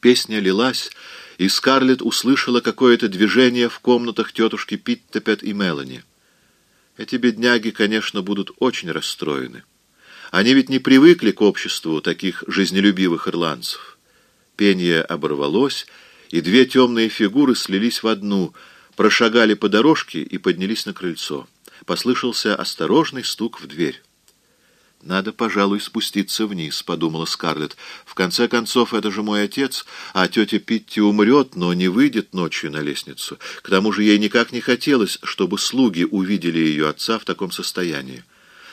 Песня лилась, и Скарлетт услышала какое-то движение в комнатах тетушки Питтепет и Мелани. Эти бедняги, конечно, будут очень расстроены. Они ведь не привыкли к обществу таких жизнелюбивых ирландцев. Пение оборвалось, и две темные фигуры слились в одну, прошагали по дорожке и поднялись на крыльцо. Послышался осторожный стук в дверь. «Надо, пожалуй, спуститься вниз», — подумала Скарлетт. «В конце концов, это же мой отец, а тетя Питти умрет, но не выйдет ночью на лестницу. К тому же ей никак не хотелось, чтобы слуги увидели ее отца в таком состоянии.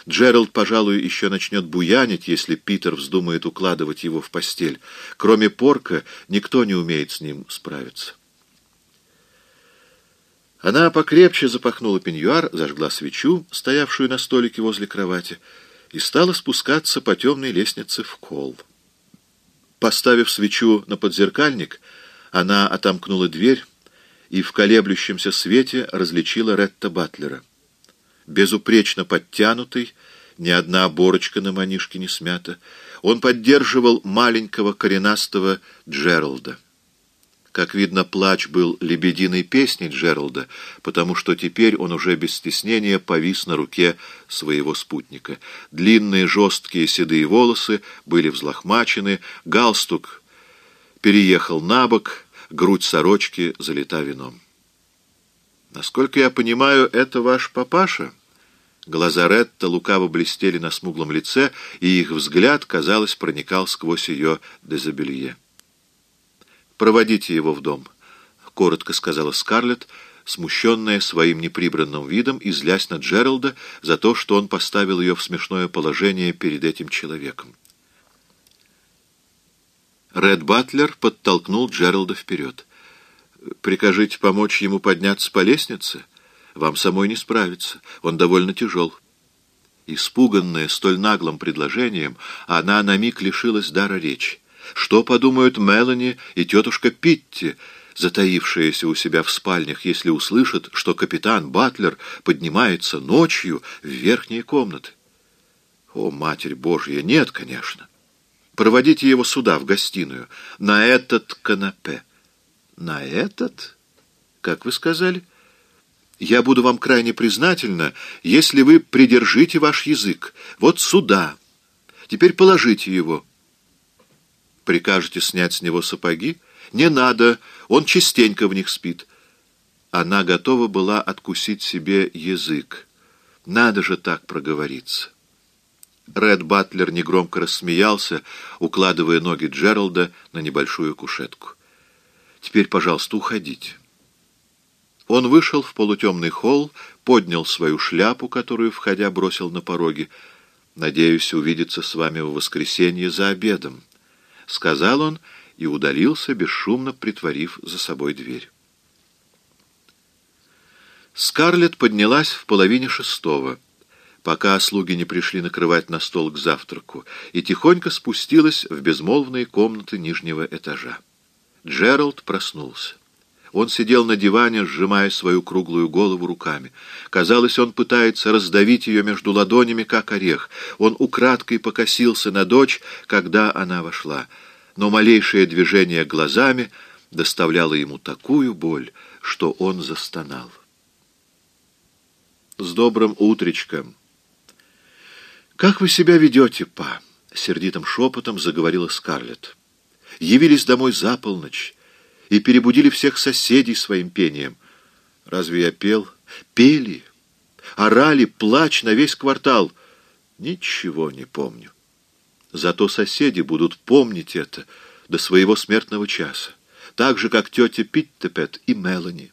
Джеральд, пожалуй, еще начнет буянить, если Питер вздумает укладывать его в постель. Кроме Порка, никто не умеет с ним справиться». Она покрепче запахнула пеньюар, зажгла свечу, стоявшую на столике возле кровати, — и стала спускаться по темной лестнице в кол. Поставив свечу на подзеркальник, она отомкнула дверь и в колеблющемся свете различила Ретта Батлера. Безупречно подтянутый, ни одна оборочка на манишке не смята, он поддерживал маленького коренастого Джералда. Как видно, плач был лебединой песней Джералда, потому что теперь он уже без стеснения повис на руке своего спутника. Длинные жесткие седые волосы были взлохмачены, галстук переехал на бок, грудь сорочки залита вином. «Насколько я понимаю, это ваш папаша?» Глаза Ретта лукаво блестели на смуглом лице, и их взгляд, казалось, проникал сквозь ее дезобелье. «Проводите его в дом», — коротко сказала Скарлетт, смущенная своим неприбранным видом и злясь на Джералда за то, что он поставил ее в смешное положение перед этим человеком. Ред Батлер подтолкнул Джералда вперед. «Прикажите помочь ему подняться по лестнице? Вам самой не справиться. Он довольно тяжел». Испуганная столь наглым предложением, она на миг лишилась дара речи. Что подумают Мелани и тетушка Питти, затаившиеся у себя в спальнях, если услышат, что капитан Батлер поднимается ночью в верхние комнаты? О, Матерь Божья, нет, конечно. Проводите его сюда, в гостиную, на этот канапе. На этот? Как вы сказали? Я буду вам крайне признательна, если вы придержите ваш язык. Вот сюда. Теперь положите его. Прикажете снять с него сапоги? Не надо, он частенько в них спит. Она готова была откусить себе язык. Надо же так проговориться. Ред Батлер негромко рассмеялся, укладывая ноги Джералда на небольшую кушетку. «Теперь, пожалуйста, уходите». Он вышел в полутемный холл, поднял свою шляпу, которую, входя, бросил на пороге. «Надеюсь увидеться с вами в воскресенье за обедом». — сказал он и удалился, бесшумно притворив за собой дверь. Скарлетт поднялась в половине шестого, пока слуги не пришли накрывать на стол к завтраку, и тихонько спустилась в безмолвные комнаты нижнего этажа. Джеральд проснулся. Он сидел на диване, сжимая свою круглую голову руками. Казалось, он пытается раздавить ее между ладонями, как орех. Он украдкой покосился на дочь, когда она вошла. Но малейшее движение глазами доставляло ему такую боль, что он застонал. «С добрым утречком!» «Как вы себя ведете, па?» — сердитым шепотом заговорила Скарлетт. «Явились домой за полночь» и перебудили всех соседей своим пением. Разве я пел? Пели, орали, плач на весь квартал. Ничего не помню. Зато соседи будут помнить это до своего смертного часа, так же, как тетя Питтепет и Мелани.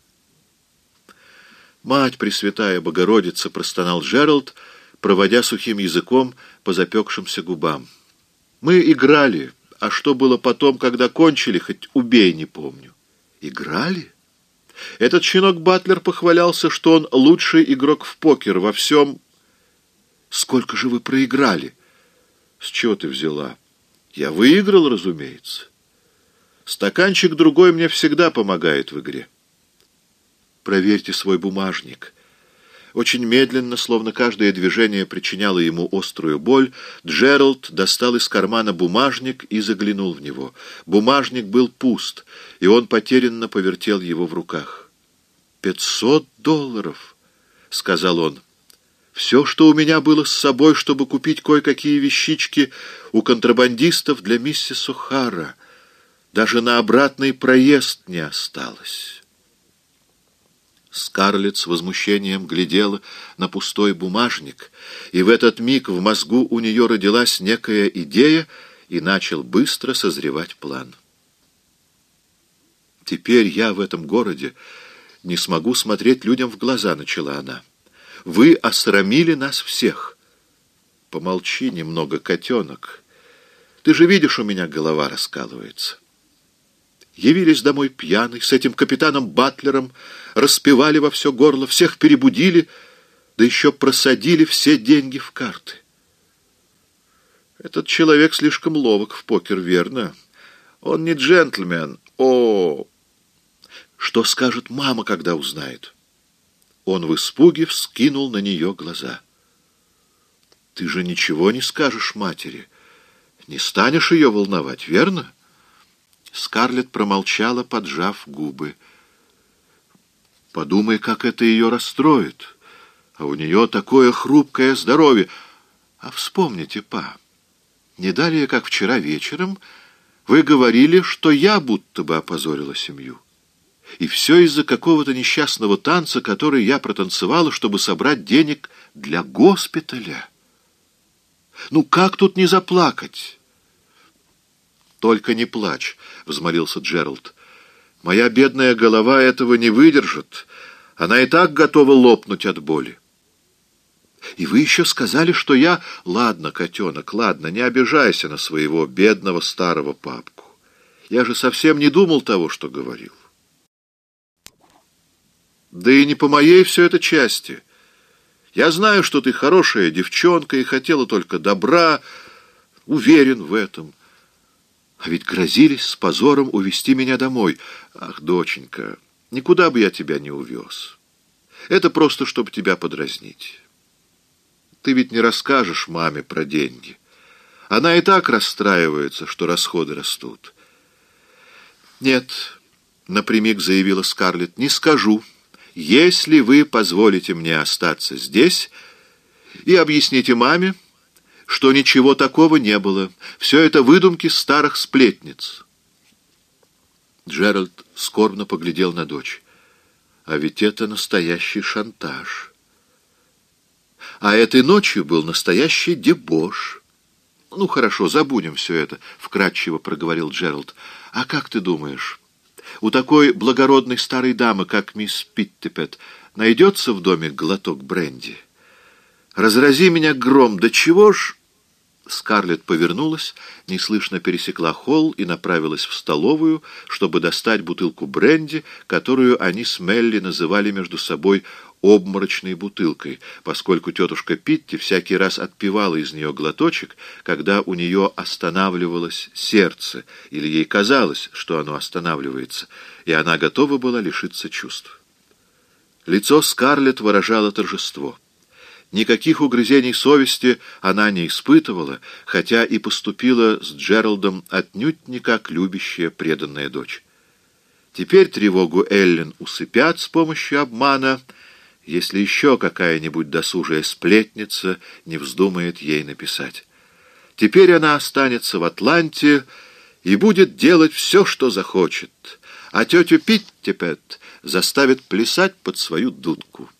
«Мать Пресвятая Богородица!» — простонал Джеральд, проводя сухим языком по запекшимся губам. «Мы играли, а что было потом, когда кончили, хоть убей, не помню. Играли? Этот щенок Батлер похвалялся, что он лучший игрок в покер во всем... Сколько же вы проиграли? С чего ты взяла? Я выиграл, разумеется. Стаканчик другой мне всегда помогает в игре. Проверьте свой бумажник. Очень медленно, словно каждое движение причиняло ему острую боль, Джеральд достал из кармана бумажник и заглянул в него. Бумажник был пуст, и он потерянно повертел его в руках. «Пятьсот долларов!» — сказал он. «Все, что у меня было с собой, чтобы купить кое-какие вещички у контрабандистов для миссис О'Хара. Даже на обратный проезд не осталось». Скарлетт с возмущением глядела на пустой бумажник, и в этот миг в мозгу у нее родилась некая идея, и начал быстро созревать план. «Теперь я в этом городе не смогу смотреть людям в глаза», — начала она. «Вы осрамили нас всех». «Помолчи немного, котенок. Ты же видишь, у меня голова раскалывается». Явились домой пьяный, с этим капитаном Батлером, распевали во все горло, всех перебудили, да еще просадили все деньги в карты. Этот человек слишком ловок в покер, верно? Он не джентльмен. О, что скажет мама, когда узнает? Он в испуге вскинул на нее глаза. Ты же ничего не скажешь матери. Не станешь ее волновать, верно? — Скарлетт промолчала, поджав губы. Подумай, как это ее расстроит. А у нее такое хрупкое здоровье. А вспомните, па, не далее, как вчера вечером, вы говорили, что я будто бы опозорила семью. И все из-за какого-то несчастного танца, который я протанцевала, чтобы собрать денег для госпиталя. Ну как тут не заплакать? «Только не плачь», — взмолился Джеральд. «Моя бедная голова этого не выдержит. Она и так готова лопнуть от боли». «И вы еще сказали, что я...» «Ладно, котенок, ладно, не обижайся на своего бедного старого папку. Я же совсем не думал того, что говорил». «Да и не по моей все это части. Я знаю, что ты хорошая девчонка и хотела только добра, уверен в этом». А ведь грозились с позором увести меня домой. Ах, доченька, никуда бы я тебя не увез. Это просто, чтобы тебя подразнить. Ты ведь не расскажешь маме про деньги. Она и так расстраивается, что расходы растут. Нет, напрямик заявила Скарлетт, не скажу. Если вы позволите мне остаться здесь и объясните маме, что ничего такого не было. Все это выдумки старых сплетниц. Джеральд скорбно поглядел на дочь. А ведь это настоящий шантаж. А этой ночью был настоящий дебош. Ну, хорошо, забудем все это, — вкратчиво проговорил Джеральд. А как ты думаешь, у такой благородной старой дамы, как мисс Питтипет, найдется в доме глоток бренди? Разрази меня гром, да чего ж... Скарлетт повернулась, неслышно пересекла холл и направилась в столовую, чтобы достать бутылку бренди, которую они с Мелли называли между собой обморочной бутылкой, поскольку тетушка Питти всякий раз отпивала из нее глоточек, когда у нее останавливалось сердце, или ей казалось, что оно останавливается, и она готова была лишиться чувств. Лицо Скарлетт выражало торжество. Никаких угрызений совести она не испытывала, хотя и поступила с Джералдом отнюдь не как любящая преданная дочь. Теперь тревогу Эллен усыпят с помощью обмана, если еще какая-нибудь досужая сплетница не вздумает ей написать. Теперь она останется в Атланте и будет делать все, что захочет, а тетю Питтипет заставит плясать под свою дудку.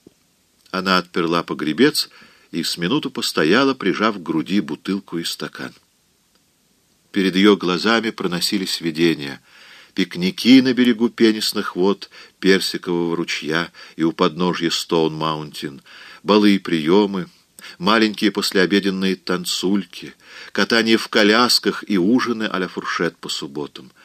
Она отперла погребец и с минуту постояла, прижав к груди бутылку и стакан. Перед ее глазами проносились видения. Пикники на берегу пенисных вод Персикового ручья и у подножья Стоун-Маунтин, балы и приемы, маленькие послеобеденные танцульки, катание в колясках и ужины а-ля фуршет по субботам —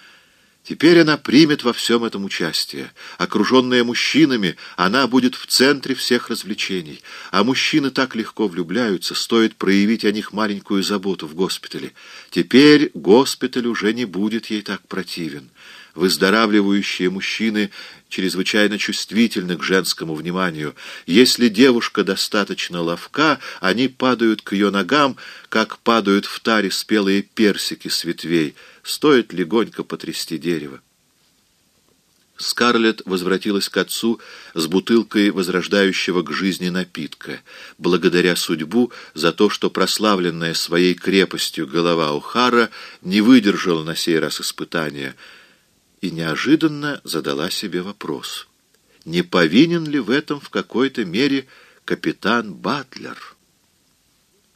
Теперь она примет во всем этом участие. Окруженная мужчинами, она будет в центре всех развлечений. А мужчины так легко влюбляются, стоит проявить о них маленькую заботу в госпитале. Теперь госпиталь уже не будет ей так противен. Выздоравливающие мужчины чрезвычайно чувствительны к женскому вниманию. Если девушка достаточно ловка, они падают к ее ногам, как падают в таре спелые персики с ветвей — Стоит легонько потрясти дерево. Скарлетт возвратилась к отцу с бутылкой возрождающего к жизни напитка, благодаря судьбу за то, что прославленная своей крепостью голова Ухара не выдержала на сей раз испытания, и неожиданно задала себе вопрос, не повинен ли в этом в какой-то мере капитан Батлер?